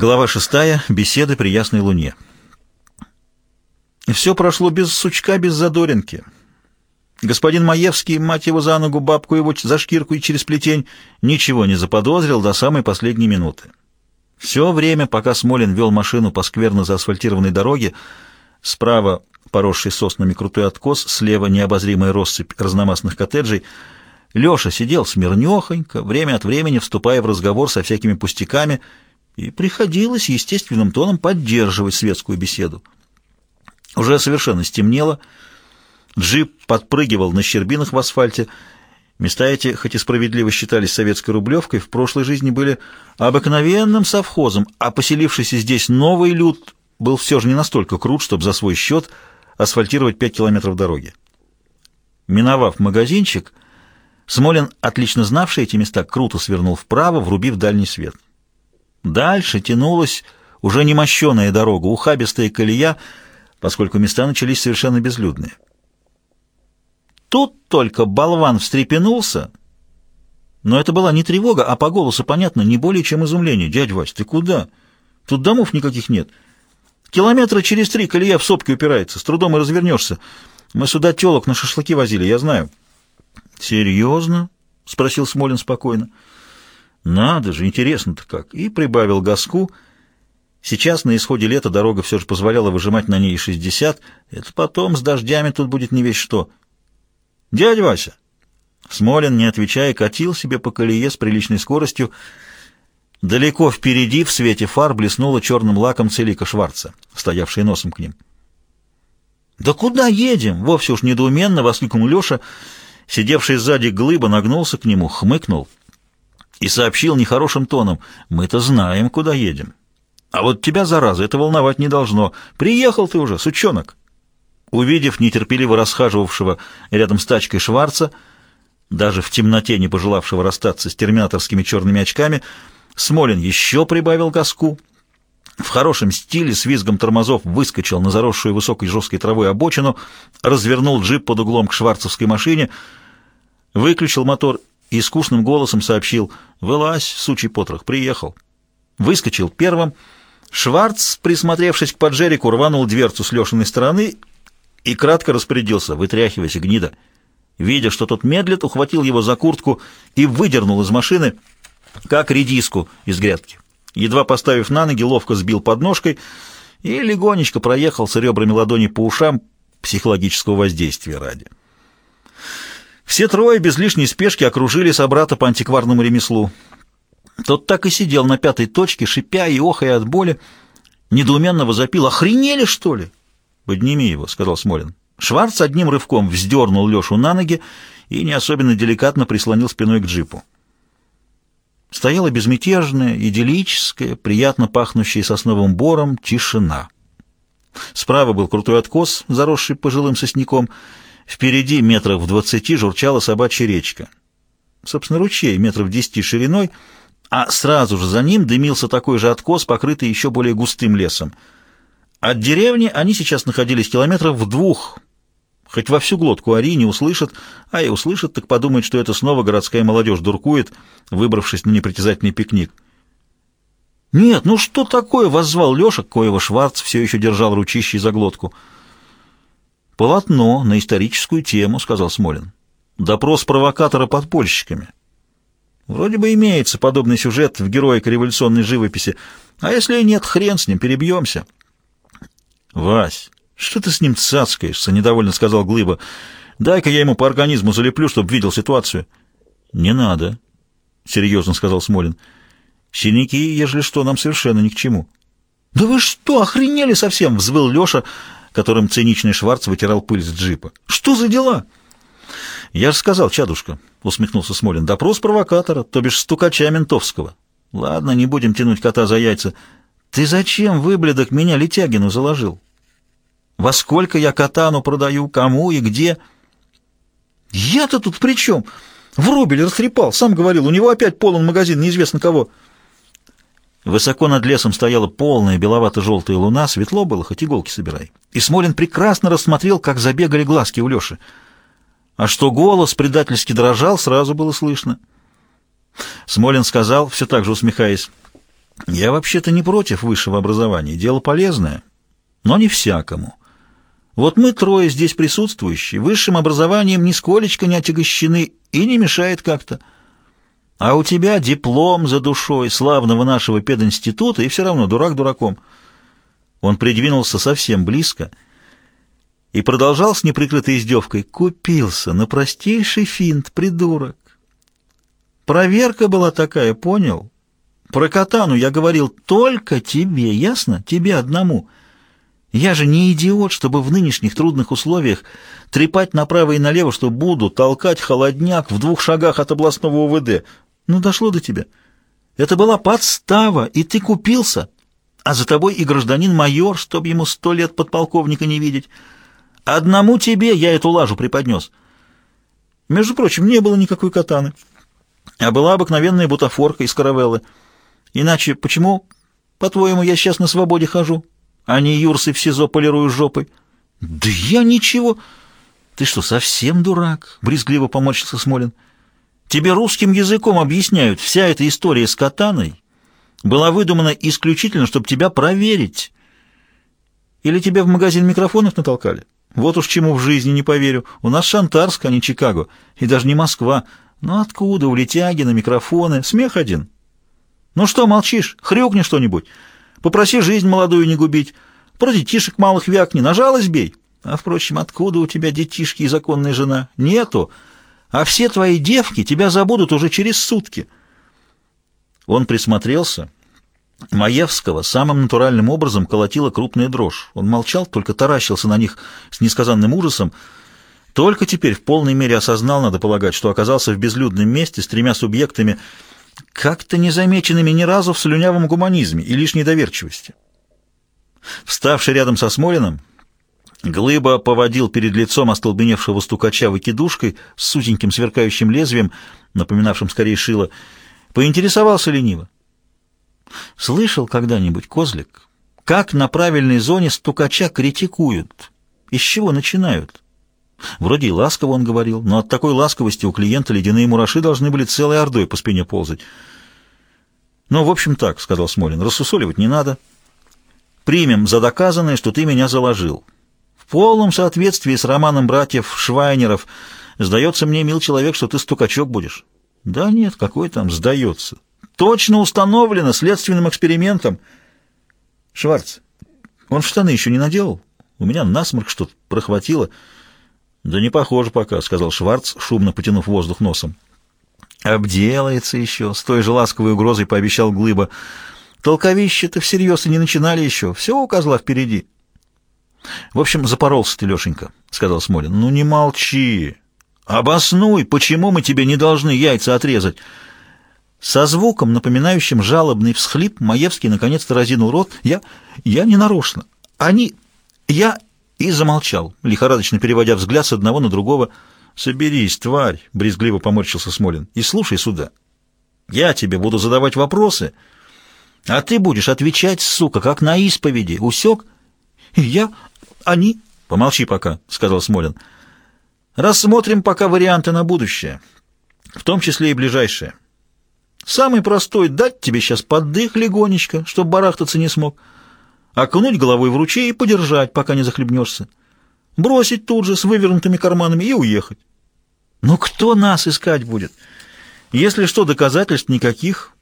Глава шестая. Беседы при ясной луне. Все прошло без сучка, без задоринки. Господин Маевский, мать его за ногу, бабку его за шкирку и через плетень, ничего не заподозрил до самой последней минуты. Все время, пока Смолин вел машину по скверно заасфальтированной дороге, справа поросший соснами крутой откос, слева необозримая россыпь разномастных коттеджей, Леша сидел смирнехонько, время от времени вступая в разговор со всякими пустяками, и приходилось естественным тоном поддерживать светскую беседу. Уже совершенно стемнело, джип подпрыгивал на щербинах в асфальте, Места эти, хоть и справедливо считались советской рублевкой, в прошлой жизни были обыкновенным совхозом, а поселившийся здесь новый люд был все же не настолько крут, чтобы за свой счет асфальтировать 5 километров дороги. Миновав магазинчик, Смолин, отлично знавший эти места, круто свернул вправо, врубив дальний свет. Дальше тянулась уже немощеная дорога, ухабистая колея, поскольку места начались совершенно безлюдные. Тут только болван встрепенулся, но это была не тревога, а по голосу понятно, не более чем изумление. «Дядь Вась, ты куда? Тут домов никаких нет. Километра через три колея в сопки упирается, с трудом и развернешься. Мы сюда телок на шашлыки возили, я знаю». «Серьезно?» — спросил Смолин спокойно. Надо же, интересно-то как. И прибавил газку. Сейчас, на исходе лета, дорога все же позволяла выжимать на ней 60. Это потом с дождями тут будет не весь что. «Дядя Вася!» Смолин, не отвечая, катил себе по колее с приличной скоростью. Далеко впереди, в свете фар, блеснула черным лаком целика Шварца, стоявшая носом к ним. «Да куда едем?» — вовсе уж недоуменно воскликнул Леша. Сидевший сзади глыба нагнулся к нему, хмыкнул — и сообщил нехорошим тоном, «Мы-то знаем, куда едем. А вот тебя, зараза, это волновать не должно. Приехал ты уже, сучонок». Увидев нетерпеливо расхаживавшего рядом с тачкой Шварца, даже в темноте не пожелавшего расстаться с терминаторскими черными очками, Смолин еще прибавил газку. В хорошем стиле с визгом тормозов выскочил на заросшую высокой жесткой травой обочину, развернул джип под углом к шварцевской машине, выключил мотор и скучным голосом сообщил «Вылазь, сучий потрох, приехал». Выскочил первым. Шварц, присмотревшись к поджерику, рванул дверцу с Лешиной стороны и кратко распорядился «Вытряхивайся, гнида». Видя, что тот медлит, ухватил его за куртку и выдернул из машины, как редиску из грядки. Едва поставив на ноги, ловко сбил подножкой и легонечко проехал с ребрами ладони по ушам психологического воздействия ради. Все трое без лишней спешки окружили собрата по антикварному ремеслу. Тот так и сидел на пятой точке, шипя и охая от боли, недоуменно возопил. «Охренели, что ли?» «Подними его», — сказал Смолин. Шварц одним рывком вздернул Лешу на ноги и не особенно деликатно прислонил спиной к джипу. Стояла безмятежная, идиллическая, приятно пахнущая сосновым бором тишина. Справа был крутой откос, заросший пожилым сосняком, Впереди, метрах в двадцати, журчала собачья речка. Собственно, ручей метров десяти шириной, а сразу же за ним дымился такой же откос, покрытый еще более густым лесом. От деревни они сейчас находились километров в двух. Хоть во всю глотку ори не услышат, а и услышат, так подумают, что это снова городская молодежь дуркует, выбравшись на непритязательный пикник. «Нет, ну что такое?» — воззвал Леша, коего Шварц все еще держал ручищей за глотку — «Полотно на историческую тему», — сказал Смолин. «Допрос провокатора подпольщиками». Вроде бы имеется подобный сюжет в героике революционной живописи, а если нет, хрен с ним, перебьемся. «Вась, что ты с ним цацкаешься?» — недовольно сказал Глыба. «Дай-ка я ему по организму залеплю, чтобы видел ситуацию». «Не надо», — серьезно сказал Смолин. «Синяки, ежели что, нам совершенно ни к чему». «Да вы что, охренели совсем?» — взвыл Леша, — которым циничный Шварц вытирал пыль с джипа. «Что за дела?» «Я же сказал, чадушка», — усмехнулся Смолин, — «допрос провокатора, то бишь стукача ментовского». «Ладно, не будем тянуть кота за яйца. Ты зачем, выблядок, меня Летягину заложил? Во сколько я катану продаю, кому и где?» «Я-то тут при чем? В рубль растрепал, сам говорил, у него опять полон магазин, неизвестно кого». Высоко над лесом стояла полная беловато-желтая луна, светло было, хоть иголки собирай. И Смолин прекрасно рассмотрел, как забегали глазки у Леши. А что голос предательски дрожал, сразу было слышно. Смолин сказал, все так же усмехаясь, Я вообще-то не против высшего образования, дело полезное, но не всякому. Вот мы трое здесь присутствующие, высшим образованием нисколечко не отягощены и не мешает как-то. А у тебя диплом за душой славного нашего пединститута, и все равно дурак дураком. Он придвинулся совсем близко и продолжал с неприкрытой издевкой. Купился на простейший финт, придурок. Проверка была такая, понял? Про катану я говорил только тебе, ясно? Тебе одному. Я же не идиот, чтобы в нынешних трудных условиях трепать направо и налево, что буду толкать холодняк в двух шагах от областного УВД. Ну, дошло до тебя. Это была подстава, и ты купился. А за тобой и гражданин-майор, чтоб ему сто лет подполковника не видеть. Одному тебе я эту лажу преподнес. Между прочим, не было никакой катаны, а была обыкновенная бутафорка из каравеллы. Иначе почему, по-твоему, я сейчас на свободе хожу, а не юрсы в СИЗО полирую жопой? Да я ничего. Ты что, совсем дурак? Брезгливо поморщился Смолин. Тебе русским языком объясняют, вся эта история с катаной была выдумана исключительно, чтобы тебя проверить. Или тебе в магазин микрофонов натолкали? Вот уж чему в жизни не поверю. У нас Шантарск, а не Чикаго, и даже не Москва. Ну откуда у Летягина микрофоны? Смех один. Ну что молчишь? Хрюкни что-нибудь. Попроси жизнь молодую не губить. Про детишек малых вякни, на жалость бей. А, впрочем, откуда у тебя детишки и законная жена? Нету. А все твои девки тебя забудут уже через сутки. Он присмотрелся. Маевского самым натуральным образом колотила крупная дрожь. Он молчал, только таращился на них с несказанным ужасом. Только теперь в полной мере осознал, надо полагать, что оказался в безлюдном месте с тремя субъектами, как-то незамеченными ни разу в слюнявом гуманизме и лишней доверчивости. Вставший рядом со Смолиным, Глыба поводил перед лицом остолбеневшего стукача выкидушкой с узеньким сверкающим лезвием, напоминавшим скорее шило, поинтересовался лениво. «Слышал когда-нибудь, козлик, как на правильной зоне стукача критикуют? Из чего начинают?» Вроде и ласково он говорил, но от такой ласковости у клиента ледяные мураши должны были целой ордой по спине ползать. «Ну, в общем, так», — сказал Смолин, — «рассусоливать не надо. Примем за доказанное, что ты меня заложил. Полном соответствии с романом братьев Швайнеров сдается мне, мил человек, что ты стукачок будешь». «Да нет, какой там сдается. Точно установлено следственным экспериментом». «Шварц, он штаны еще не наделал? У меня насморк что-то прохватило». «Да не похоже пока», — сказал Шварц, шумно потянув воздух носом. «Обделается еще», — с той же ласковой угрозой пообещал Глыба. «Толковище-то всерьез и не начинали еще. Все у козла впереди». «В общем, запоролся ты, Лешенька», — сказал Смолин. «Ну не молчи. Обоснуй, почему мы тебе не должны яйца отрезать». Со звуком, напоминающим жалобный всхлип, Маевский наконец-то разинул рот. «Я... я не нарочно. Они... я и замолчал, лихорадочно переводя взгляд с одного на другого. «Соберись, тварь!» — брезгливо поморщился Смолин. «И слушай сюда. Я тебе буду задавать вопросы, а ты будешь отвечать, сука, как на исповеди. Усек?» и «Я... они...» «Помолчи пока», — сказал Смолин. «Рассмотрим пока варианты на будущее, в том числе и ближайшее. Самый простой — дать тебе сейчас поддых легонечко, чтоб барахтаться не смог» окунуть головой в ручей и подержать, пока не захлебнешься. Бросить тут же с вывернутыми карманами и уехать. Но кто нас искать будет? Если что, доказательств никаких.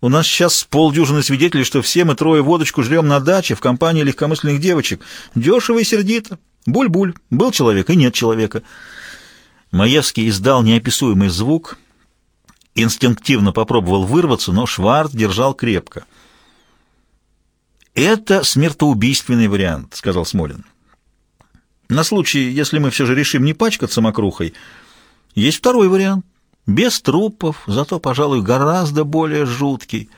У нас сейчас полдюжины свидетелей, что все мы трое водочку жрем на даче в компании легкомысленных девочек. Дешево и сердито. Буль-буль. Был человек и нет человека. Маевский издал неописуемый звук. Инстинктивно попробовал вырваться, но Шварц держал крепко. «Это смертоубийственный вариант», — сказал Смолин. «На случай, если мы все же решим не пачкаться мокрухой, есть второй вариант. Без трупов, зато, пожалуй, гораздо более жуткий.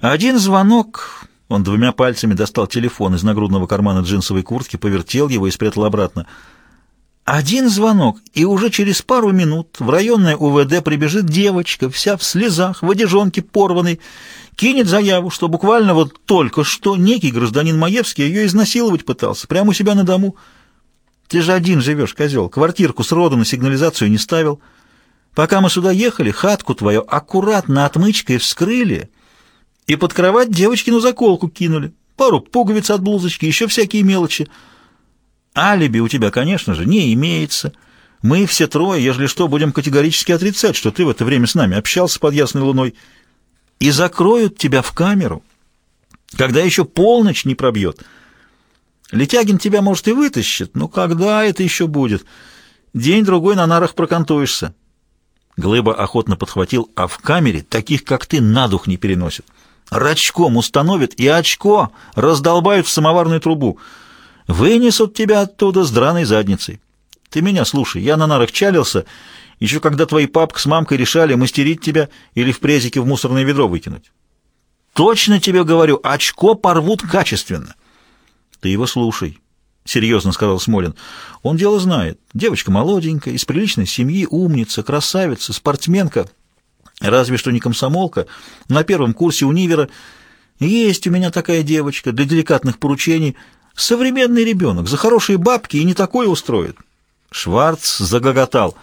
Один звонок...» Он двумя пальцами достал телефон из нагрудного кармана джинсовой куртки, повертел его и спрятал обратно. Один звонок, и уже через пару минут в районное УВД прибежит девочка, вся в слезах, в одежонке порванной, кинет заяву, что буквально вот только что некий гражданин Маевский ее изнасиловать пытался, прямо у себя на дому. Ты же один живешь, козел, квартирку с роду на сигнализацию не ставил. Пока мы сюда ехали, хатку твою аккуратно отмычкой вскрыли И под кровать девочкину заколку кинули. Пару пуговиц от блузочки, еще всякие мелочи. Алиби у тебя, конечно же, не имеется. Мы все трое, ежели что, будем категорически отрицать, что ты в это время с нами общался под ясной луной. И закроют тебя в камеру, когда еще полночь не пробьет. Летягин тебя, может, и вытащит, но когда это еще будет? День-другой на нарах прокантуешься. Глыба охотно подхватил, а в камере таких, как ты, на дух не переносят. Рачком установят и очко раздолбают в самоварную трубу. Вынесут тебя оттуда с драной задницей. Ты меня слушай, я на нарах чалился, еще когда твои папка с мамкой решали, мастерить тебя или в презике в мусорное ведро выкинуть. Точно тебе говорю, очко порвут качественно. Ты его слушай, — серьезно сказал Смолин. Он дело знает. Девочка молоденькая, из приличной семьи, умница, красавица, спортсменка. Разве что не комсомолка. На первом курсе универа есть у меня такая девочка для деликатных поручений. Современный ребенок, за хорошие бабки и не такое устроит. Шварц загоготал.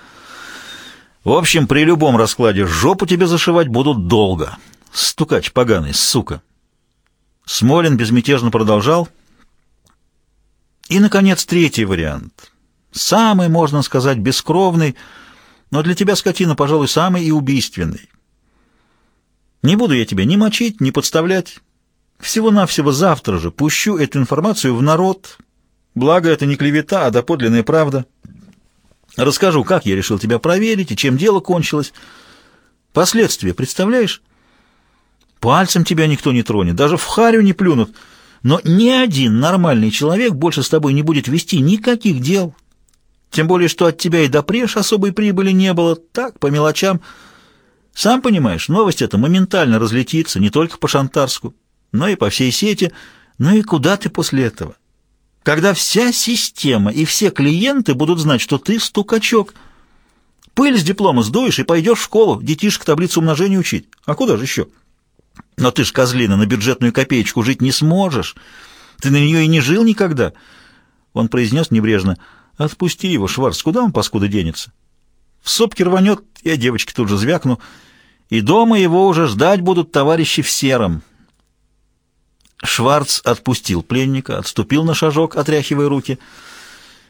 В общем, при любом раскладе жопу тебе зашивать будут долго. Стукач поганый, сука. Смолин безмятежно продолжал. И, наконец, третий вариант. Самый, можно сказать, бескровный, но для тебя, скотина, пожалуй, самый и убийственный. Не буду я тебя ни мочить, ни подставлять. Всего-навсего завтра же пущу эту информацию в народ. Благо, это не клевета, а доподлинная правда. Расскажу, как я решил тебя проверить и чем дело кончилось. Последствия, представляешь? Пальцем тебя никто не тронет, даже в харю не плюнут. Но ни один нормальный человек больше с тобой не будет вести никаких дел. Тем более, что от тебя и допреж особой прибыли не было. Так, по мелочам. Сам понимаешь, новость эта моментально разлетится не только по Шантарску, но и по всей сети. Ну и куда ты после этого? Когда вся система и все клиенты будут знать, что ты стукачок. Пыль с диплома сдуешь и пойдешь в школу детишек таблицу умножения учить. А куда же еще? Но ты ж, козлина, на бюджетную копеечку жить не сможешь. Ты на нее и не жил никогда. Он произнес небрежно — Отпусти его, Шварц, куда он, паскуда, денется? В сопке рванет, я девочке тут же звякну, и дома его уже ждать будут товарищи в сером. Шварц отпустил пленника, отступил на шажок, отряхивая руки.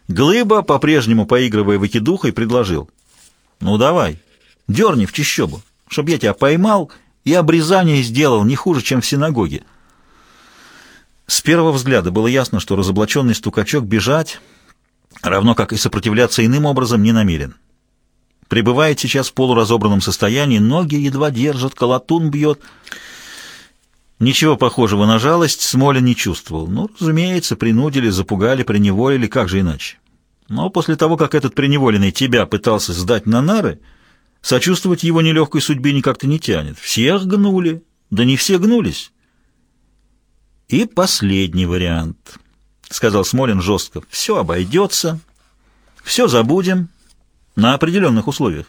Глыба, по-прежнему поигрывая выкидухой, предложил. «Ну давай, дерни в чищобу, чтоб я тебя поймал и обрезание сделал не хуже, чем в синагоге». С первого взгляда было ясно, что разоблаченный стукачок бежать равно как и сопротивляться иным образом не намерен. Пребывает сейчас в полуразобранном состоянии, ноги едва держат, колотун бьет. Ничего похожего на жалость Смолин не чувствовал. Ну, разумеется, принудили, запугали, приневолили, как же иначе. Но после того, как этот приневоленный тебя пытался сдать на нары, сочувствовать его нелегкой судьбе никак-то не тянет. Всех гнули, да не все гнулись. И последний вариант —— сказал Смолин жестко. «Все обойдется, все забудем на определенных условиях.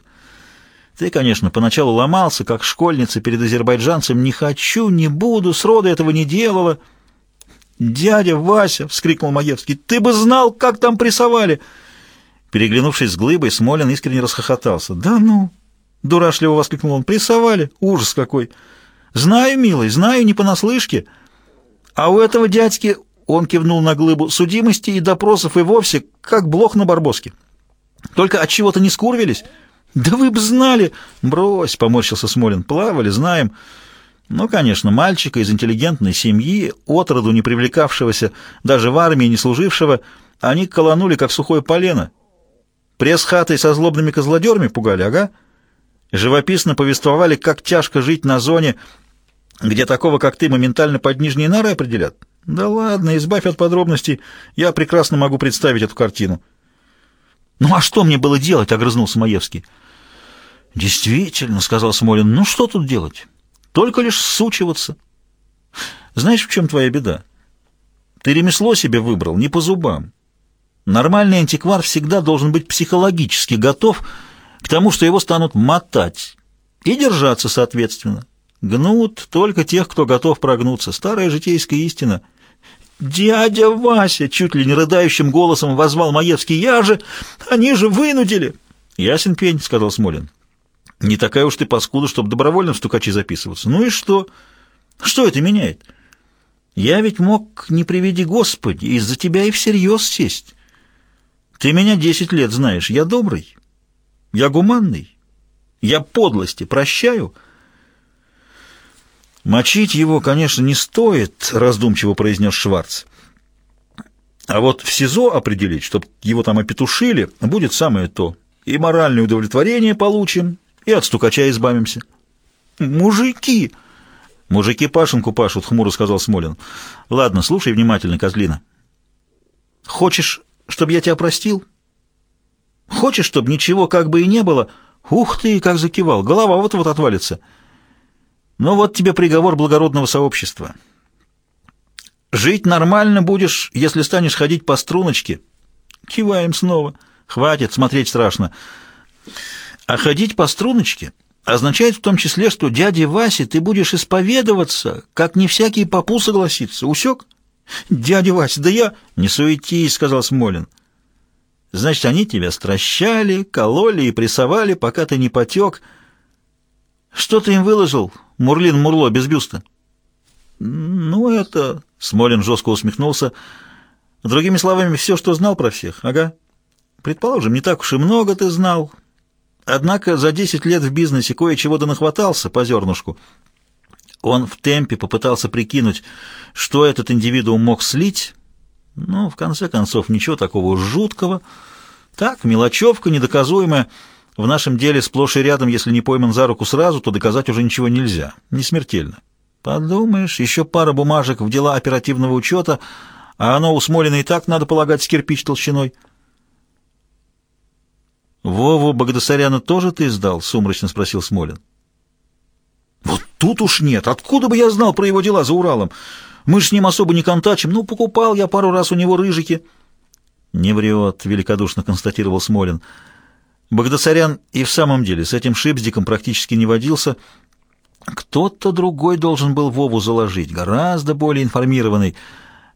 Ты, конечно, поначалу ломался, как школьница перед азербайджанцем. Не хочу, не буду, сроду этого не делала». «Дядя Вася!» — вскрикнул Маевский. «Ты бы знал, как там прессовали!» Переглянувшись с глыбой, Смолин искренне расхохотался. «Да ну!» — дурашливо воскликнул он. «Прессовали? Ужас какой!» «Знаю, милый, знаю, не понаслышке. А у этого дядьки он кивнул на глыбу судимости и допросов и вовсе, как блох на барбоске. Только от чего-то не скурвились. Да вы б знали! Брось, поморщился Смолин. Плавали, знаем. Ну, конечно, мальчика из интеллигентной семьи, отроду не привлекавшегося, даже в армии не служившего, они колонули, как сухое полено. Пресс-хатой со злобными козлодерами пугали, ага. Живописно повествовали, как тяжко жить на зоне, где такого, как ты, моментально под нижние нары определят. Да ладно, избавь от подробностей. Я прекрасно могу представить эту картину. Ну а что мне было делать? огрызнулся Маевский. Действительно, сказал Смолин. Ну что тут делать? Только лишь сучиваться. Знаешь, в чем твоя беда? Ты ремесло себе выбрал не по зубам. Нормальный антиквар всегда должен быть психологически готов к тому, что его станут мотать, и держаться соответственно. Гнут только тех, кто готов прогнуться. Старая житейская истина — «Дядя Вася!» — чуть ли не рыдающим голосом возвал Маевский. «Я же... Они же вынудили!» «Ясен пень», — сказал Смолин. «Не такая уж ты паскуда, чтобы добровольно в стукачи записываться. Ну и что? Что это меняет? Я ведь мог, не приведи Господи, из-за тебя и всерьез сесть. Ты меня десять лет знаешь, я добрый, я гуманный, я подлости прощаю. Мочить его, конечно, не стоит, раздумчиво произнес Шварц. А вот в СИЗО определить, чтобы его там опетушили, будет самое то. И моральное удовлетворение получим, и от стукача избавимся. Мужики! Мужики пашенку пашут, хмуро сказал Смолин. Ладно, слушай внимательно, козлина. Хочешь, чтобы я тебя простил? Хочешь, чтобы ничего как бы и не было? Ух ты, как закивал, голова вот-вот отвалится. Ну вот тебе приговор благородного сообщества. Жить нормально будешь, если станешь ходить по струночке. Киваем снова. Хватит, смотреть страшно. А ходить по струночке означает в том числе, что дяде Васе ты будешь исповедоваться, как не всякий попу согласится. Усек? Дядя Вася, да я... Не суетись, сказал Смолин. Значит, они тебя стращали, кололи и прессовали, пока ты не потек. Что ты им выложил, Мурлин Мурло, без бюста? Ну, это... Смолин жестко усмехнулся. Другими словами, все, что знал про всех. Ага. Предположим, не так уж и много ты знал. Однако за 10 лет в бизнесе кое-чего да нахватался по зернышку. Он в темпе попытался прикинуть, что этот индивидуум мог слить, но, в конце концов, ничего такого жуткого. Так, мелочевка недоказуемая. В нашем деле сплошь и рядом, если не пойман за руку сразу, то доказать уже ничего нельзя. Не смертельно. Подумаешь, еще пара бумажек в дела оперативного учета, а оно у Смолина и так, надо полагать, с кирпич толщиной. «Вову Багдасаряна тоже ты сдал?» — сумрачно спросил Смолин. «Вот тут уж нет. Откуда бы я знал про его дела за Уралом? Мы с ним особо не контачим. Ну, покупал я пару раз у него рыжики». «Не врет», — великодушно констатировал Смолин. Багдасарян и в самом деле с этим шипздиком практически не водился — кто-то другой должен был Вову заложить, гораздо более информированный,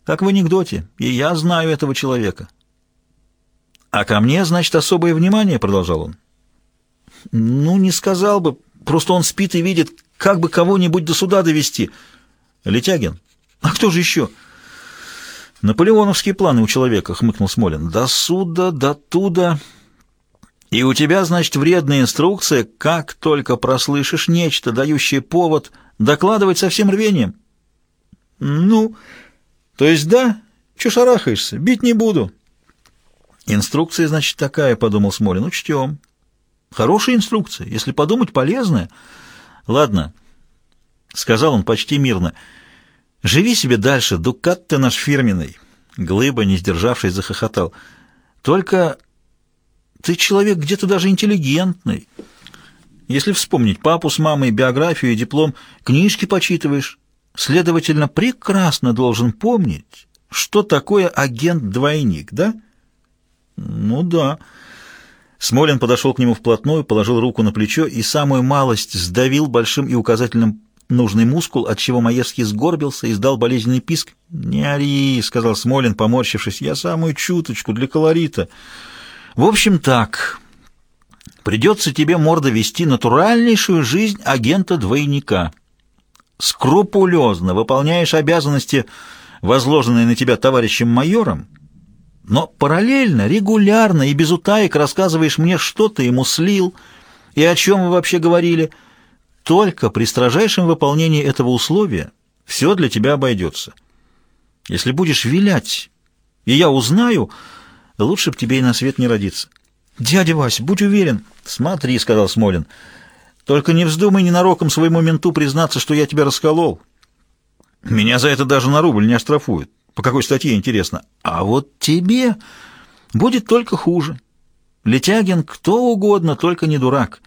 как в анекдоте, и я знаю этого человека. «А ко мне, значит, особое внимание?» — продолжал он. «Ну, не сказал бы, просто он спит и видит, как бы кого-нибудь до суда довести. Летягин? А кто же еще?» «Наполеоновские планы у человека», — хмыкнул Смолин. «До суда, до туда...» И у тебя, значит, вредная инструкция, как только прослышишь нечто, дающее повод, докладывать со всем рвением. Ну, то есть да, че шарахаешься, бить не буду. Инструкция, значит, такая, подумал Смолин, учтем. Хорошая инструкция, если подумать, полезная. Ладно, сказал он почти мирно, живи себе дальше, дукат ты наш фирменный. Глыба, не сдержавшись, захохотал. Только ты человек где-то даже интеллигентный. Если вспомнить папу с мамой, биографию и диплом, книжки почитываешь. Следовательно, прекрасно должен помнить, что такое агент-двойник, да? Ну да. Смолин подошел к нему вплотную, положил руку на плечо и самую малость сдавил большим и указательным нужный мускул, отчего Маевский сгорбился и издал болезненный писк. «Не ори», — сказал Смолин, поморщившись, — «я самую чуточку для колорита». В общем, так. Придется тебе, морда, вести натуральнейшую жизнь агента-двойника. Скрупулезно выполняешь обязанности, возложенные на тебя товарищем майором, но параллельно, регулярно и без утаек рассказываешь мне, что ты ему слил и о чем вы вообще говорили. Только при строжайшем выполнении этого условия все для тебя обойдется. Если будешь вилять, и я узнаю, Лучше б тебе и на свет не родиться. Дядя Вась, будь уверен. Смотри, сказал Смолин. Только не вздумай ненароком своему менту признаться, что я тебя расколол. Меня за это даже на рубль не оштрафуют. По какой статье, интересно? А вот тебе будет только хуже. Летягин кто угодно, только не дурак.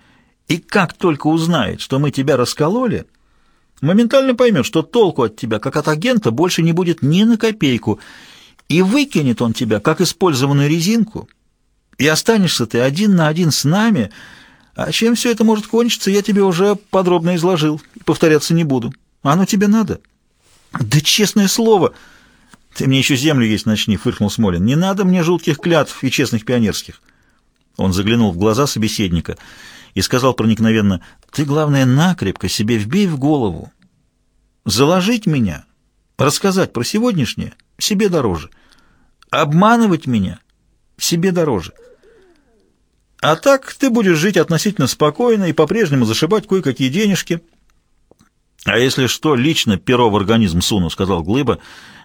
И как только узнает, что мы тебя раскололи, моментально поймет, что толку от тебя, как от агента, больше не будет ни на копейку, и выкинет он тебя, как использованную резинку, и останешься ты один на один с нами, а чем все это может кончиться, я тебе уже подробно изложил, повторяться не буду. Оно тебе надо? Да честное слово! Ты мне еще землю есть начни, фыркнул Смолин. Не надо мне жутких клятв и честных пионерских. Он заглянул в глаза собеседника и сказал проникновенно, «Ты, главное, накрепко себе вбей в голову, Заложить меня, рассказать про сегодняшнее себе дороже. Обманывать меня себе дороже. А так ты будешь жить относительно спокойно и по-прежнему зашибать кое-какие денежки. А если что, лично перо в организм суну, — сказал Глыба,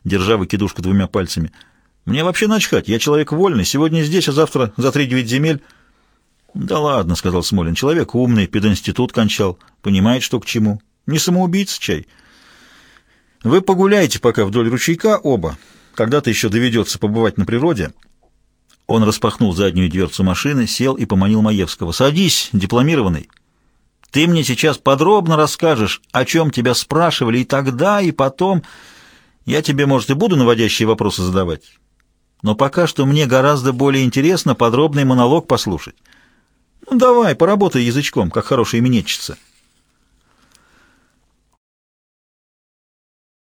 держа выкидушку двумя пальцами. Мне вообще начхать, я человек вольный, сегодня здесь, а завтра за три-девять земель. Да ладно, — сказал Смолин, — человек умный, пединститут кончал, понимает, что к чему. Не самоубийца чай. Вы погуляйте пока вдоль ручейка оба, когда-то еще доведется побывать на природе, — он распахнул заднюю дверцу машины, сел и поманил Маевского. «Садись, дипломированный. Ты мне сейчас подробно расскажешь, о чем тебя спрашивали и тогда, и потом. Я тебе, может, и буду наводящие вопросы задавать. Но пока что мне гораздо более интересно подробный монолог послушать. Ну, давай, поработай язычком, как хорошая именетчица».